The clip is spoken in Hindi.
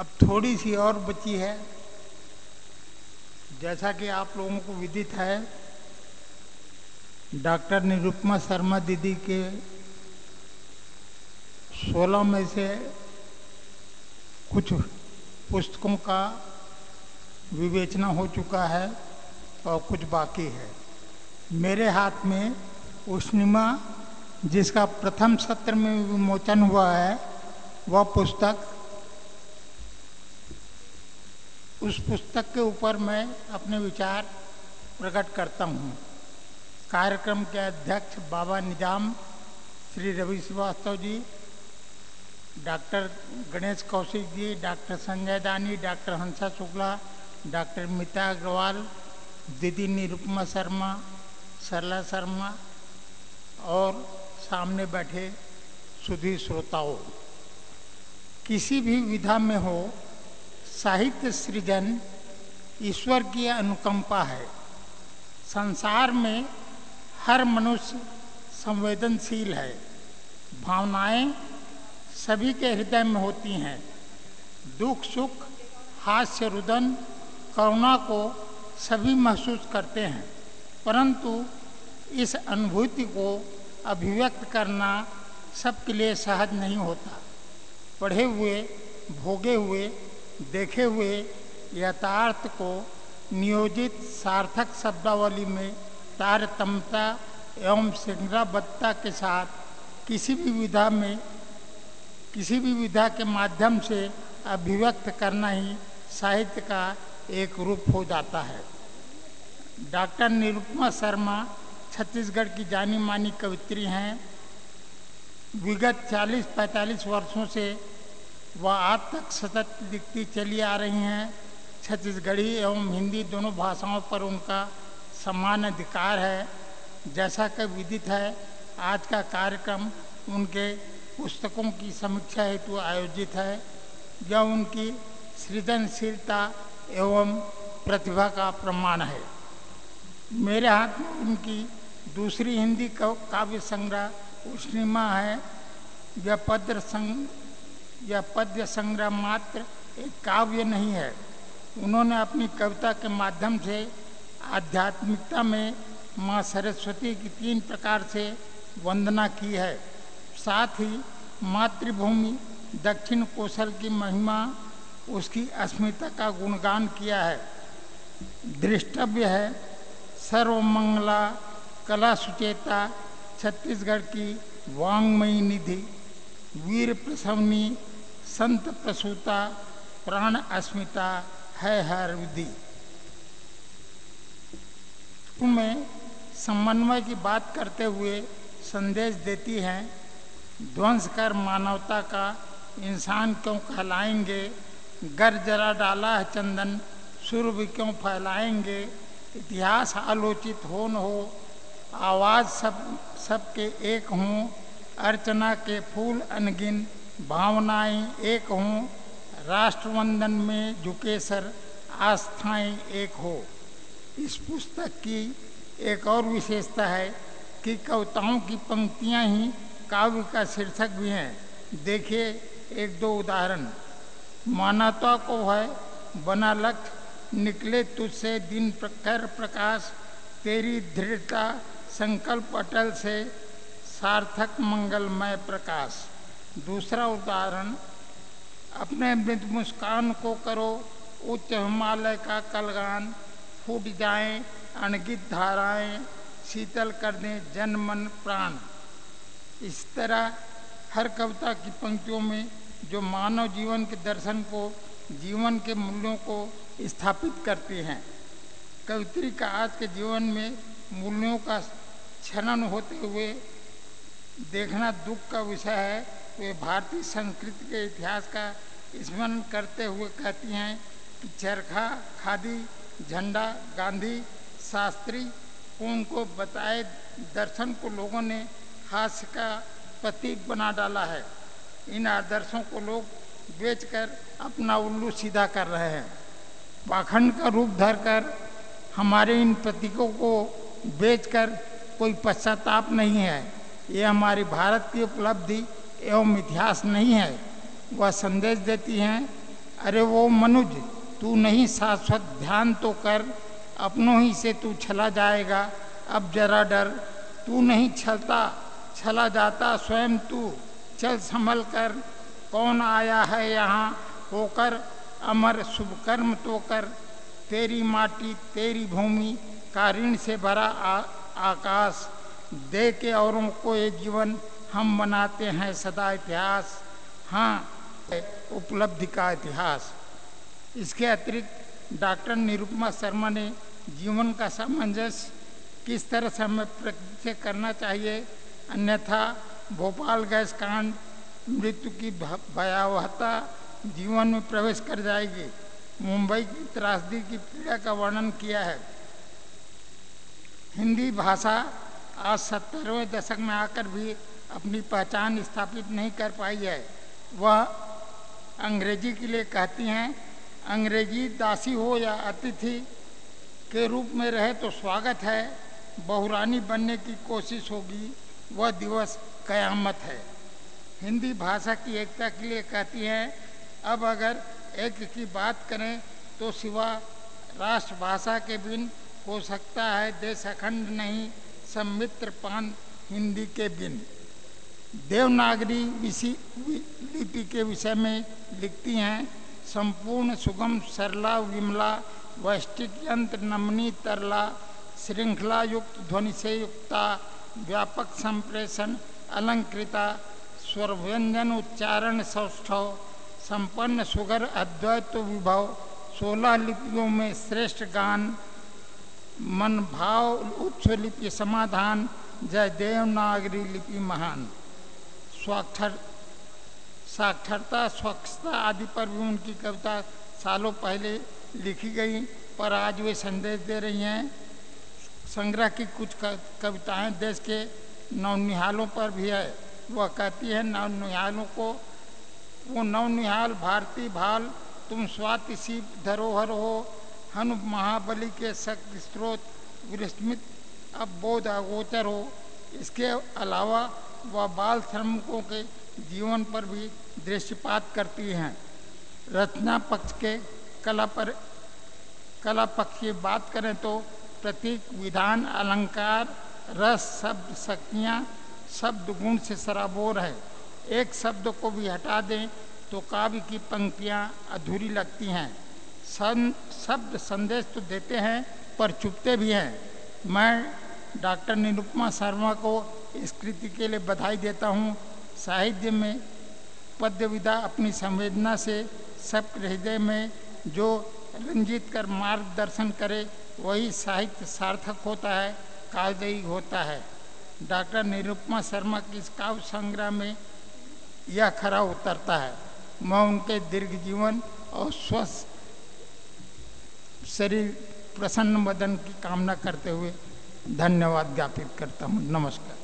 अब थोड़ी सी और बची है। जैसा कि आप लोगों को विदित है, डॉक्टर निरुपमा शर्मा दीदी के 16 में से कुछ पुस्तकों का विवेचना हो चुका है और कुछ बाकी है। मेरे हाथ में उष्णिमा जिसका प्रथम सत्र में विमोचन हुआ है, वह पुस्तक उस पुस्तक के ऊपर मैं अपने विचार प्रकट करता हूँ। कार्यक्रम के अध्यक्ष Baba Nizam, Shri Ravi Shrivastava ji, doctor Ganesh Kaushik ji, doctor Sanjay Dani, doctor Hansa Shukla, doctor मिता अग्रवाल, दीदी निरुपमा शर्मा, सरला शर्मा और सामने बैठे सुधी श्रोताओं। किसी भी विधा में हो साहित्य सृजन ईश्वर की अनुकंपा है। संसार में हर मनुष्य संवेदनशील है। भावनाएँ सभी के हृदय में होती हैं। दुख, सुख, हास्य, रुदन, करुणा को सभी महसूस करते हैं। परंतु इस अनुभूति को अभिव्यक्त करना सबके लिए सहज नहीं होता। पढ़े हुए, भोगे हुए देखे हुए यथार्थ को नियोजित सार्थक शब्दावली में तारतम्यता एवं संग्रहबद्धता के साथ किसी भी विधा में, किसी भी विधा के माध्यम से अभिव्यक्त करना ही साहित्य का एक रूप हो जाता है। डॉक्टर निरुपमा शर्मा, छत्तीसगढ़ की जानी मानी कवित्री हैं। विगत 40-45 वर्षों से वह आज तक सतत लिखती चली आ रही हैं। छत्तीसगढ़ी एवं हिंदी दोनों भाषाओं पर उनका समान अधिकार है। जैसा कि विदित है, आज का कार्यक्रम उनके पुस्तकों की समीक्षा हेतु आयोजित है। यह उनकी सृजनशीलता एवं प्रतिभा का प्रमाण है। मेरे हाथ में उनकी दूसरी हिंदी काव्य संग्रह उष्णिमा है। यह पद्र संग यह पद्य संग्रह मात्र एक काव्य नहीं है। उन्होंने अपनी कविता के माध्यम से आध्यात्मिकता में माँ सरस्वती की तीन प्रकार से वंदना की है। साथ ही मातृभूमि, दक्षिण कौशल की महिमा, उसकी अस्मिता का गुणगान किया है। दृष्टव्य है सर्वमंगला, कला सुचेता, छत्तीसगढ़ की वांगमयी निधि, वीर प्रसवनी संत प्रसूता, प्राण अस्मिता, है, हर विधि। में समन्वय की बात करते हुए संदेश देती हैं ध्वंस कर मानवता का इंसान क्यों कहलाएँगे? गर जरा डाला है चंदन, सुर भी क्यों फैलाएँगे? इतिहास आलोचित हो न हो, आवाज़ सब, सबके एक हों, अर्चना के फूल अनगिन भावनाएँ, एक हों, राष्ट्रवंदन में झुके सर आस्थाएँ एक हो। इस पुस्तक की एक और विशेषता है कि कविताओं की पंक्तियाँ ही काव्य का शीर्षक भी हैं। देखिए एक दो उदाहरण। मानवता को है, बना लक्ष्य निकले तुझसे दिन प्रखर प्रकाश, तेरी दृढ़ता, संकल्प अटल से सार्थक मंगलमय प्रकाश। दूसरा उदाहरण, अपने मृद मुस्कान को करो, उच्च हिमालय का कलगान फूट जाएँ, अनगित धाराएँ, शीतल कर दें जन मन प्राण। इस तरह हर कविता की पंक्तियों में जो मानव जीवन के दर्शन को, जीवन के मूल्यों को स्थापित करते हैं। कवित्री का आज के जीवन में मूल्यों का छनन होते हुए देखना दुख का विषय है वे भारतीय संस्कृति के इतिहास का स्मरण करते हुए कहती हैं कि चरखा, खादी, झंडा, गांधी, शास्त्री, उनको बताए दर्शन को लोगों ने हास्य का प्रतीक बना डाला है। इन आदर्शों को लोग बेचकर अपना उल्लू सीधा कर रहे हैं। पाखंड का रूप धरकर हमारे इन प्रतीकों को बेचकर कोई पश्चाताप नहीं है। ये हमारी भारत की उपलब्धि एवं इतिहास नहीं है। वह संदेश देती हैं, अरे वो मनुज, तू नहीं शाश्वत ध्यान तो कर, अपनों ही से तू छला जाएगा। अब जरा डर, तू नहीं छलता, छला जाता स्वयं तू। चल संभल कर, कौन आया है यहाँ? होकर अमर शुभ कर्म तो कर। तेरी माटी, तेरी भूमि का ऋण से भरा आकाश। दे के औरों को ये जीवन हम बनाते हैं सदा इतिहास हाँ उपलब्धि का इतिहास। इसके अतिरिक्त डॉक्टर निरुपमा शर्मा ने जीवन का सामंजस्य किस तरह से हमें प्रकृति से करना चाहिए, अन्यथा भोपाल गैस कांड, मृत्यु की भयावहता जीवन में प्रवेश कर जाएगी। मुंबई की त्रासदी की पीड़ा का वर्णन किया है। हिंदी भाषा आज सत्तरवें दशक में आकर भी अपनी पहचान स्थापित नहीं कर पाई है। वह अंग्रेज़ी के लिए कहती हैं, अंग्रेज़ी दासी हो या अतिथि के रूप में रहे तो स्वागत है। बहुरानी बनने की कोशिश होगी। वह दिवस कयामत है। हिंदी भाषा की एकता के लिए कहती हैं, अब अगर एक की बात करें तो सिवा राष्ट्रभाषा के बिन हो सकता है। देश अखंड नहीं सम्मित्र पान हिंदी के बिन। देवनागरी लिपि के विषय में लिखती हैं, संपूर्ण सुगम सरला विमला, वैष्टिक यंत्र नमनी तरला, श्रृंखला युक्त ध्वनि से युक्ता, व्यापक संप्रेषण, अलंकृता स्वर व्यंजन उच्चारण सौष्ठव संपन्न सुगर अद्वैत विभव, सोलह लिपियों में श्रेष्ठ गान मन भाव उच्च लिपि समाधान, जय देवनागरी लिपि महान। स्वाक्षर साक्षरता, स्वच्छता आदि पर भी उनकी कविता सालों पहले लिखी गई, पर आज वे संदेश दे रही हैं। संग्रह की कुछ कविताएँ देश के नवनिहालों पर भी है। वह कहती है, नवनिहालों को वो नवनिहाल भारती भाल, तुम स्वाति शिव धरोहर हो। हनु महाबली के शक्ति स्रोत विस्मित अब बोध अगोचर हो। इसके अलावा वह बाल श्रमिकों के जीवन पर भी दृष्टिपात करती हैं। रचना पक्ष के कला पर, कला पक्ष की बात करें तो प्रतीक, विधान, अलंकार, रस, शब्द, शक्तियाँ, शब्द गुण से सराबोर है। एक शब्द को भी हटा दें तो काव्य की पंक्तियाँ अधूरी लगती हैं। सन, शब्द संदेश तो देते हैं पर चुपते भी हैं। मैं डॉक्टर निरुपमा शर्मा को इस कृति के लिए बधाई देता हूँ। साहित्य में पद्य विधा अपनी संवेदना से सब हृदय में जो रंजित कर मार्गदर्शन करे, वही साहित्य सार्थक होता है काव्ययी होता है। डॉक्टर निरुपमा शर्मा की इस काव्य संग्रह में यह खरा उतरता है। मैं उनके दीर्घ जीवन और स्वस्थ शरीर, प्रसन्न मदन की कामना करते हुए धन्यवाद ज्ञापित करता हूँ। नमस्कार।